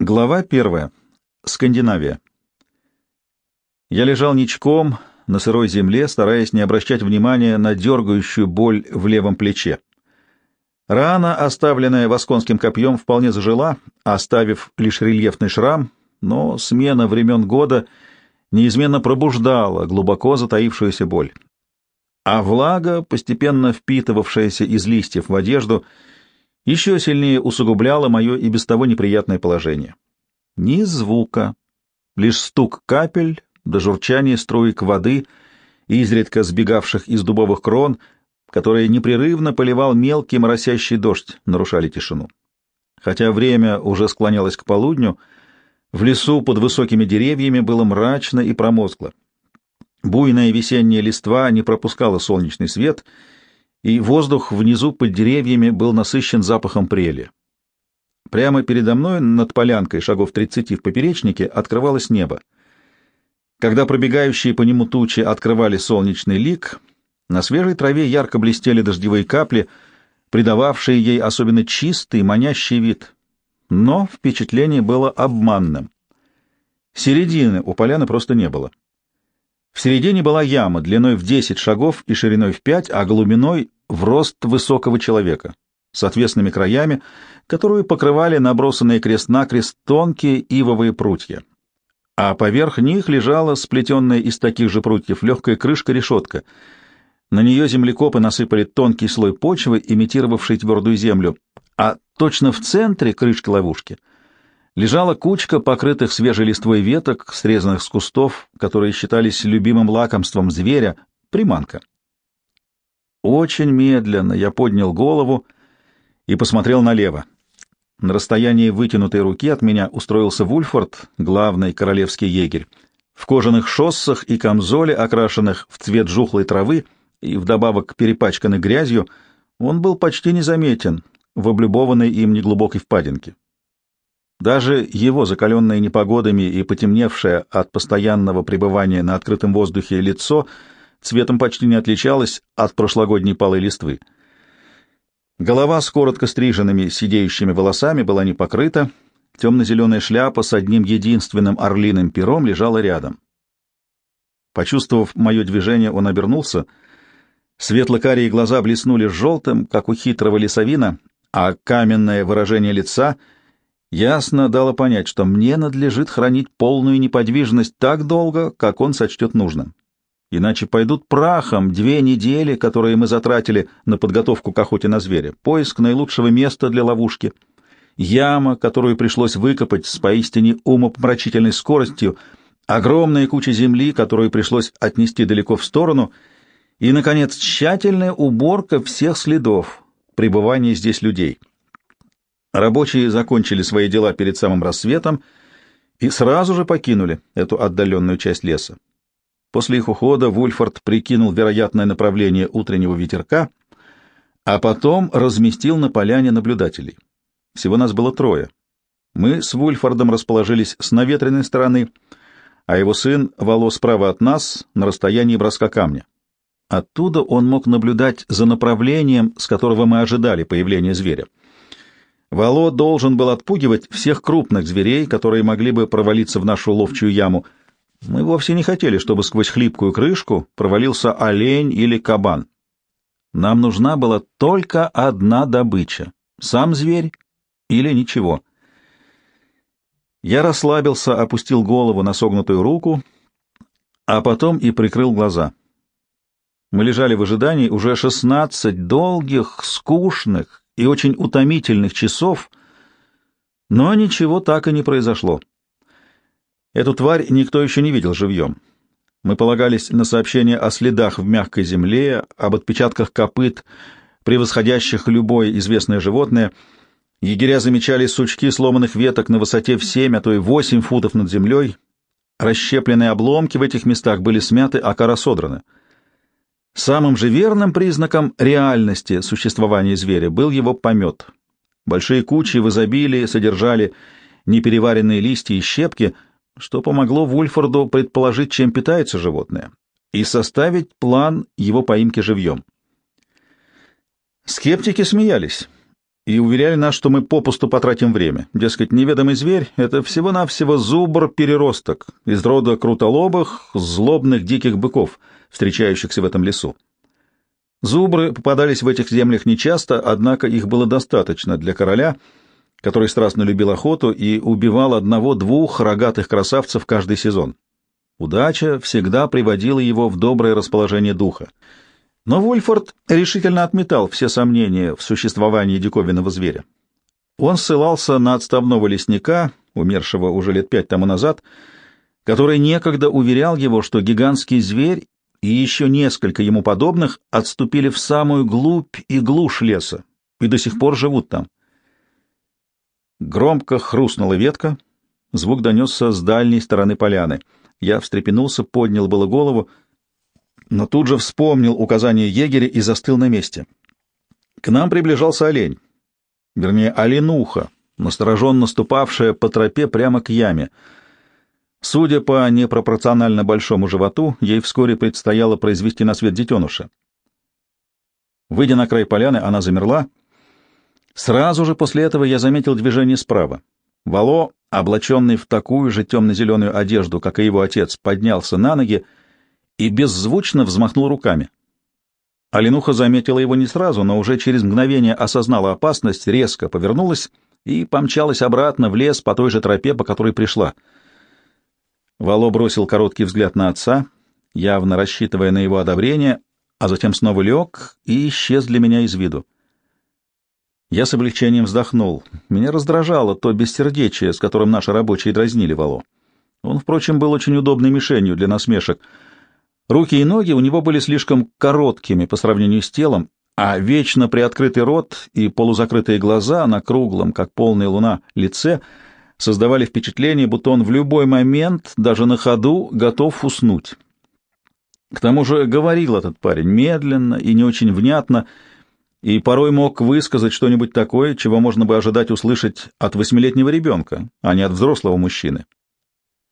Глава первая. Скандинавия. Я лежал ничком на сырой земле, стараясь не обращать внимания на дергающую боль в левом плече. Рана, оставленная восконским копьем, вполне зажила, оставив лишь рельефный шрам, но смена времен года неизменно пробуждала глубоко затаившуюся боль. А влага, постепенно впитывавшаяся из листьев в одежду, — еще сильнее усугубляло мое и без того неприятное положение. Ни звука, лишь стук капель до журчания струек воды, изредка сбегавших из дубовых крон, которые непрерывно поливал мелкий моросящий дождь, нарушали тишину. Хотя время уже склонялось к полудню, в лесу под высокими деревьями было мрачно и промозгло. Буйная весенняя листва не пропускала солнечный свет — и воздух внизу под деревьями был насыщен запахом прели. Прямо передо мной, над полянкой, шагов тридцати в поперечнике, открывалось небо. Когда пробегающие по нему тучи открывали солнечный лик, на свежей траве ярко блестели дождевые капли, придававшие ей особенно чистый, манящий вид. Но впечатление было обманным. Середины у поляны просто не было. В середине была яма длиной в 10 шагов и шириной в 5, а глубиной в рост высокого человека, с отвесными краями, которую покрывали набросанные крест-накрест тонкие ивовые прутья. А поверх них лежала сплетенная из таких же прутьев легкая крышка-решетка. На нее землекопы насыпали тонкий слой почвы, имитировавший твердую землю, а точно в центре крышки ловушки — лежала кучка покрытых свежей листвой веток, срезанных с кустов, которые считались любимым лакомством зверя, приманка. Очень медленно я поднял голову и посмотрел налево. На расстоянии вытянутой руки от меня устроился Вульфорд, главный королевский егерь. В кожаных шоссах и камзоле, окрашенных в цвет жухлой травы и вдобавок перепачканный грязью, он был почти незаметен в облюбованной им неглубокой впадинке. Даже его закаленное непогодами и потемневшее от постоянного пребывания на открытом воздухе лицо цветом почти не отличалось от прошлогодней полы листвы. Голова с коротко стриженными сидеющими волосами была не покрыта, темно-зеленая шляпа с одним единственным орлиным пером лежала рядом. Почувствовав мое движение, он обернулся. Светло-карие глаза блеснули желтым, как у хитрого лесовина, а каменное выражение лица — ясно дало понять, что мне надлежит хранить полную неподвижность так долго, как он сочтет нужным. Иначе пойдут прахом две недели, которые мы затратили на подготовку к охоте на зверя, поиск наилучшего места для ловушки, яма, которую пришлось выкопать с поистине умопомрачительной скоростью, огромная куча земли, которую пришлось отнести далеко в сторону, и, наконец, тщательная уборка всех следов пребывания здесь людей. Рабочие закончили свои дела перед самым рассветом и сразу же покинули эту отдаленную часть леса. После их ухода Вульфорд прикинул вероятное направление утреннего ветерка, а потом разместил на поляне наблюдателей. Всего нас было трое. Мы с Вульфордом расположились с наветренной стороны, а его сын волос справа от нас на расстоянии броска камня. Оттуда он мог наблюдать за направлением, с которого мы ожидали появления зверя. Вало должен был отпугивать всех крупных зверей, которые могли бы провалиться в нашу ловчую яму. Мы вовсе не хотели, чтобы сквозь хлипкую крышку провалился олень или кабан. Нам нужна была только одна добыча — сам зверь или ничего. Я расслабился, опустил голову на согнутую руку, а потом и прикрыл глаза. Мы лежали в ожидании уже шестнадцать долгих, скучных и очень утомительных часов, но ничего так и не произошло. Эту тварь никто еще не видел живьем. Мы полагались на сообщения о следах в мягкой земле, об отпечатках копыт, превосходящих любое известное животное. Егеря замечали сучки сломанных веток на высоте в семь, а то и восемь футов над землей. Расщепленные обломки в этих местах были смяты, а кора содрана — Самым же верным признаком реальности существования зверя был его помет. Большие кучи в изобилии содержали непереваренные листья и щепки, что помогло Вульфорду предположить, чем питается животное, и составить план его поимки живьем. Скептики смеялись. и уверяли нас, что мы попусту потратим время. Дескать, неведомый зверь — это всего-навсего зубр-переросток из рода крутолобых, злобных диких быков, встречающихся в этом лесу. Зубры попадались в этих землях нечасто, однако их было достаточно для короля, который страстно любил охоту и убивал одного-двух рогатых красавцев каждый сезон. Удача всегда приводила его в доброе расположение духа. Но Вольфорд решительно отметал все сомнения в существовании диковинного зверя. Он ссылался на отставного лесника, умершего уже лет пять тому назад, который некогда уверял его, что гигантский зверь и еще несколько ему подобных отступили в самую глубь и глушь леса и до сих пор живут там. Громко хрустнула ветка, звук донесся с дальней стороны поляны. Я встрепенулся, поднял было голову — но тут же вспомнил указание егеря и застыл на месте. К нам приближался олень, вернее, оленуха, настороженно ступавшая по тропе прямо к яме. Судя по непропорционально большому животу, ей вскоре предстояло произвести на свет детеныша. Выйдя на край поляны, она замерла. Сразу же после этого я заметил движение справа. Вало, облаченный в такую же темно-зеленую одежду, как и его отец, поднялся на ноги и беззвучно взмахнул руками. Оленуха заметила его не сразу, но уже через мгновение осознала опасность, резко повернулась и помчалась обратно в лес по той же тропе, по которой пришла. Вало бросил короткий взгляд на отца, явно рассчитывая на его одобрение, а затем снова лег и исчез для меня из виду. Я с облегчением вздохнул. Меня раздражало то бессердечие, с которым наши рабочие дразнили Вало. Он, впрочем, был очень удобной мишенью для насмешек — Руки и ноги у него были слишком короткими по сравнению с телом, а вечно приоткрытый рот и полузакрытые глаза на круглом, как полная луна, лице создавали впечатление, будто он в любой момент, даже на ходу, готов уснуть. К тому же говорил этот парень медленно и не очень внятно, и порой мог высказать что-нибудь такое, чего можно бы ожидать услышать от восьмилетнего ребенка, а не от взрослого мужчины.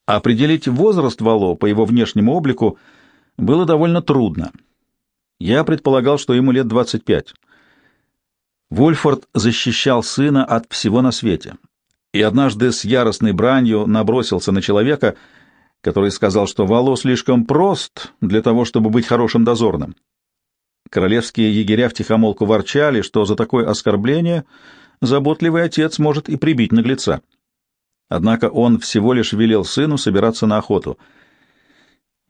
Определить возраст Вало по его внешнему облику — было довольно трудно. Я предполагал, что ему лет 25. Вольфорд защищал сына от всего на свете. И однажды с яростной бранью набросился на человека, который сказал, что Вало слишком прост для того, чтобы быть хорошим дозорным. Королевские егеря втихомолку ворчали, что за такое оскорбление заботливый отец может и прибить наглеца. Однако он всего лишь велел сыну собираться на охоту —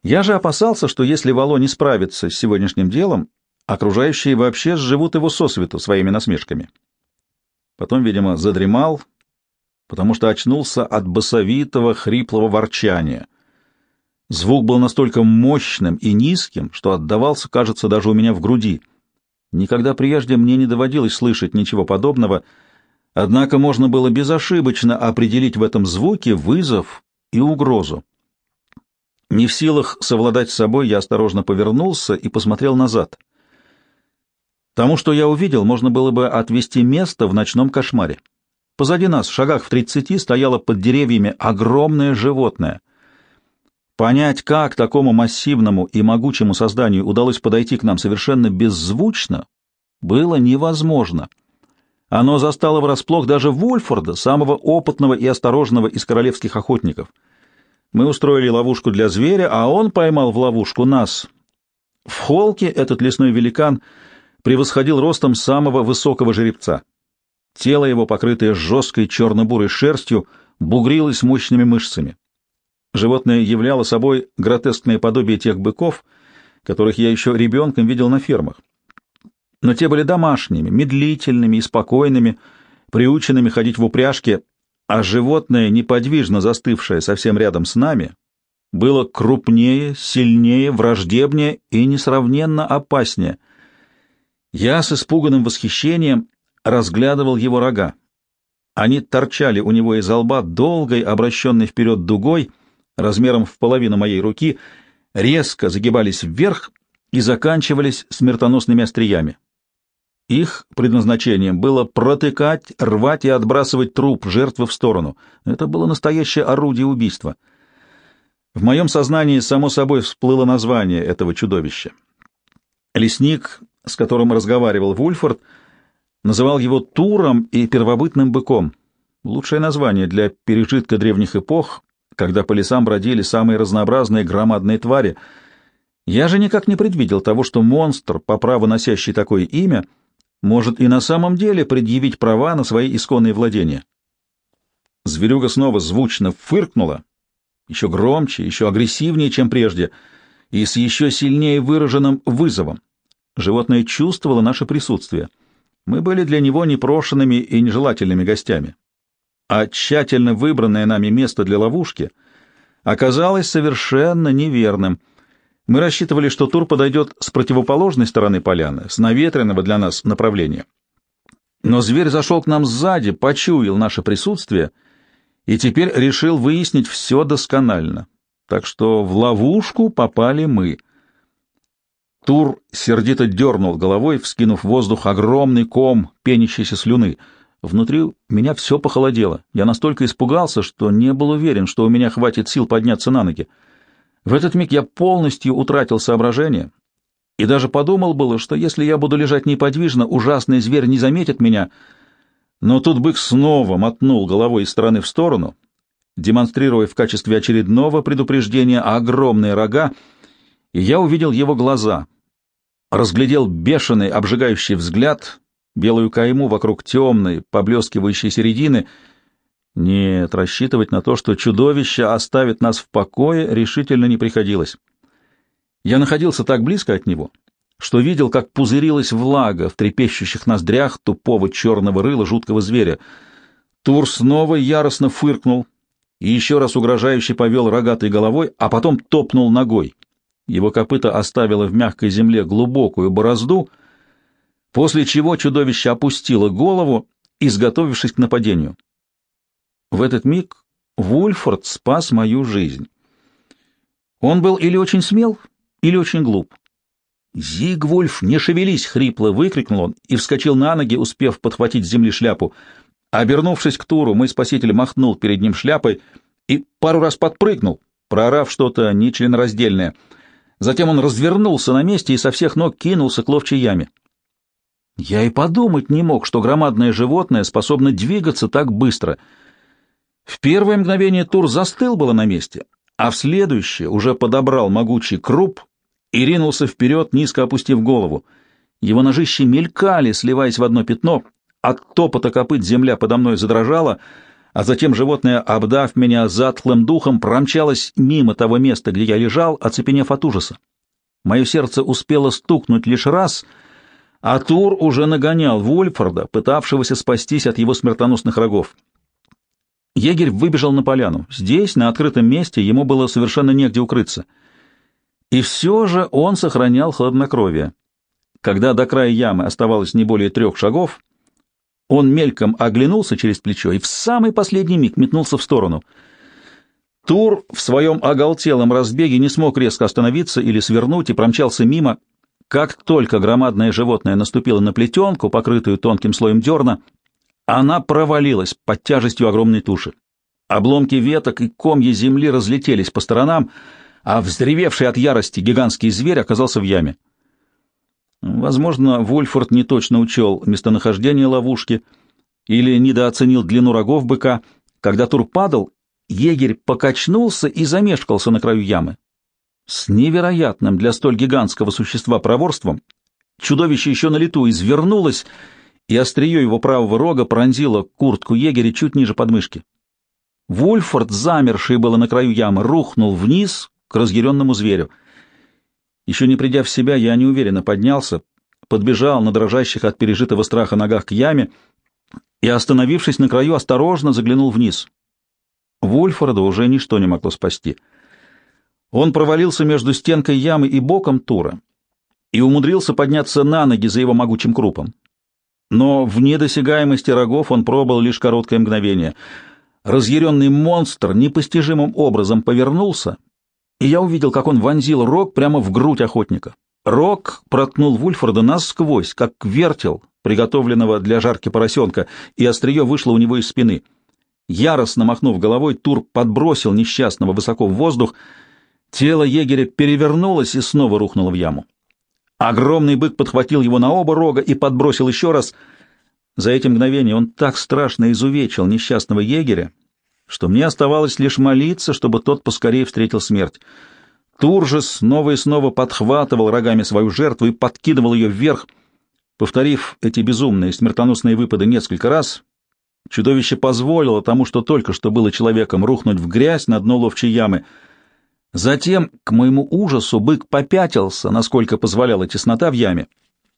я же опасался, что если Вало не справится с сегодняшним делом, окружающие вообще сживут его сосвету своими насмешками. Потом, видимо, задремал, потому что очнулся от басовитого хриплого ворчания. Звук был настолько мощным и низким, что отдавался, кажется, даже у меня в груди. Никогда прежде мне не доводилось слышать ничего подобного, однако можно было безошибочно определить в этом звуке вызов и угрозу. Не в силах совладать с собой, я осторожно повернулся и посмотрел назад. Тому, что я увидел, можно было бы отвести место в ночном кошмаре. Позади нас, в шагах в тридцати, стояло под деревьями огромное животное. Понять, как такому массивному и могучему созданию удалось подойти к нам совершенно беззвучно, было невозможно. Оно застало врасплох даже Вольфорда, самого опытного и осторожного из королевских охотников — мы устроили ловушку для зверя, а он поймал в ловушку нас. В холке этот лесной великан превосходил ростом самого высокого жеребца. Тело его, покрытое жесткой черно-бурой шерстью, бугрилось мощными мышцами. Животное являло собой гротескное подобие тех быков, которых я еще ребенком видел на фермах. Но те были домашними, медлительными и спокойными, приученными ходить в упряжке а животное, неподвижно застывшее совсем рядом с нами, было крупнее, сильнее, враждебнее и несравненно опаснее. Я с испуганным восхищением разглядывал его рога. Они торчали у него из лба долгой, обращенной вперед дугой, размером в половину моей руки, резко загибались вверх и заканчивались смертоносными остриями. Их предназначением было протыкать, рвать и отбрасывать труп жертвы в сторону. Это было настоящее орудие убийства. В моем сознании само собой всплыло название этого чудовища. Лесник, с которым разговаривал Вульфорд, называл его Туром и первобытным быком. Лучшее название для пережитка древних эпох, когда по лесам бродили самые разнообразные громадные твари. Я же никак не предвидел того, что монстр, по праву носящий такое имя, может и на самом деле предъявить права на свои исконные владения. Зверюга снова звучно фыркнула, еще громче, еще агрессивнее, чем прежде, и с еще сильнее выраженным вызовом. Животное чувствовало наше присутствие. Мы были для него непрошенными и нежелательными гостями. А тщательно выбранное нами место для ловушки оказалось совершенно неверным. Мы рассчитывали, что тур подойдет с противоположной стороны поляны, с наветренного для нас направления. Но зверь зашел к нам сзади, почуял наше присутствие и теперь решил выяснить все досконально. Так что в ловушку попали мы — Тур сердито дернул головой, вскинув в воздух огромный ком пенящейся слюны. Внутри меня все похолодело. Я настолько испугался, что не был уверен, что у меня хватит сил подняться на ноги. В этот миг я полностью утратил соображение и даже подумал было, что если я буду лежать неподвижно, ужасный зверь не заметит меня. Но тут бык снова мотнул головой из стороны в сторону, демонстрируя в качестве очередного предупреждения огромные рога, и я увидел его глаза, разглядел бешеный, обжигающий взгляд, белую кайму вокруг темной, поблескивающей середины. Нет, рассчитывать на то, что чудовище оставит нас в покое, решительно не приходилось. Я находился так близко от него, что видел, как пузырилась влага в трепещущих ноздрях тупого черного рыла жуткого зверя. Тур снова яростно фыркнул и еще раз угрожающе повел рогатой головой, а потом топнул ногой. Его копыто оставило в мягкой земле глубокую борозду, после чего чудовище опустило голову, изготовившись к нападению. В этот миг Вульфорд спас мою жизнь. Он был или очень смел, или очень глуп. «Зигвульф, не шевелись!» — хрипло выкрикнул он и вскочил на ноги, успев подхватить с земли шляпу. Обернувшись к Туру, мой спаситель махнул перед ним шляпой и пару раз подпрыгнул, проорав что-то нечленораздельное — Затем он развернулся на месте и со всех ног кинулся к ловчей яме. Я и подумать не мог, что громадное животное способно двигаться так быстро. В первое мгновение Тур застыл было на месте, а в следующее уже подобрал могучий круп и ринулся вперед, низко опустив голову. Его ножищи мелькали, сливаясь в одно пятно, от топота копыт земля подо мной задрожала — а затем животное, обдав меня затхлым духом, промчалось мимо того места, где я лежал, оцепенев от ужаса. Мое сердце успело стукнуть лишь раз, а Тур уже нагонял Вульфорда, пытавшегося спастись от его смертоносных рогов. Егерь выбежал на поляну. Здесь, на открытом месте, ему было совершенно негде укрыться. И все же он сохранял хладнокровие. Когда до края ямы оставалось не более трех шагов, он мельком оглянулся через плечо и в самый последний миг метнулся в сторону. Тур в своем оголтелом разбеге не смог резко остановиться или свернуть и промчался мимо. Как только громадное животное наступило на плетенку, покрытую тонким слоем дерна, она провалилась под тяжестью огромной туши. Обломки веток и комья земли разлетелись по сторонам, а взревевший от ярости гигантский зверь оказался в яме. Возможно, Вольфорд не точно учел местонахождение ловушки или недооценил длину рогов быка. Когда тур падал, егерь покачнулся и замешкался на краю ямы. С невероятным для столь гигантского существа проворством чудовище еще на лету извернулось, и острие его правого рога пронзило куртку егеря чуть ниже подмышки. Вульфорд, замерший было на краю ямы, рухнул вниз к разъяренному зверю — еще не придя в себя, я неуверенно поднялся, подбежал на дрожащих от пережитого страха ногах к яме и, остановившись на краю, осторожно заглянул вниз. Вульфорда уже ничто не могло спасти. Он провалился между стенкой ямы и боком Тура и умудрился подняться на ноги за его могучим крупом. Но в недосягаемости рогов он пробыл лишь короткое мгновение. Разъяренный монстр непостижимым образом повернулся и я увидел, как он вонзил рог прямо в грудь охотника. Рог проткнул Вульфорда насквозь, как вертел, приготовленного для жарки поросенка, и острие вышло у него из спины. Яростно махнув головой, Тур подбросил несчастного высоко в воздух. Тело егеря перевернулось и снова рухнуло в яму. Огромный бык подхватил его на оба рога и подбросил еще раз. За эти мгновения он так страшно изувечил несчастного егеря, что мне оставалось лишь молиться, чтобы тот поскорее встретил смерть. Тур же снова и снова подхватывал рогами свою жертву и подкидывал ее вверх. Повторив эти безумные смертоносные выпады несколько раз, чудовище позволило тому, что только что было человеком, рухнуть в грязь на дно ловчей ямы. Затем, к моему ужасу, бык попятился, насколько позволяла теснота в яме,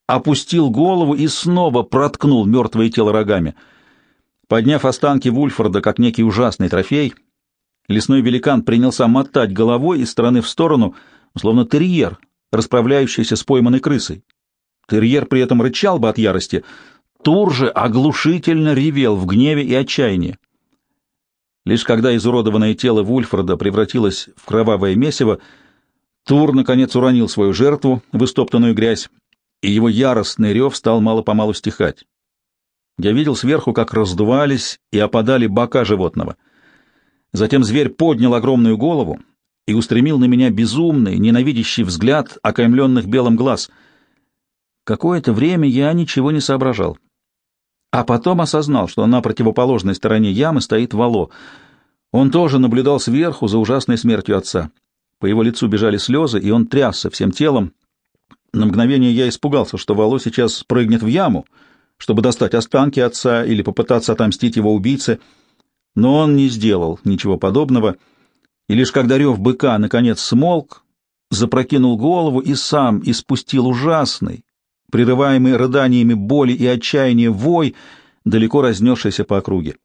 опустил голову и снова проткнул мертвое тело рогами. Подняв останки Вульфорда как некий ужасный трофей, лесной великан принялся мотать головой из стороны в сторону, словно терьер, расправляющийся с пойманной крысой. Терьер при этом рычал бы от ярости, Тур же оглушительно ревел в гневе и отчаянии. Лишь когда изуродованное тело Вульфорда превратилось в кровавое месиво, Тур, наконец, уронил свою жертву в истоптанную грязь, и его яростный рев стал мало-помалу стихать. Я видел сверху, как раздувались и опадали бока животного. Затем зверь поднял огромную голову и устремил на меня безумный, ненавидящий взгляд окаймленных белым глаз. Какое-то время я ничего не соображал. А потом осознал, что на противоположной стороне ямы стоит Вало. Он тоже наблюдал сверху за ужасной смертью отца. По его лицу бежали слезы, и он трясся всем телом, на мгновение я испугался, что Вало сейчас прыгнет в яму, чтобы достать останки отца или попытаться отомстить его убийце, но он не сделал ничего подобного, и лишь когда рев быка наконец смолк, запрокинул голову и сам испустил ужасный, прерываемый рыданиями боли и отчаяния вой, далеко разнесшийся по округе.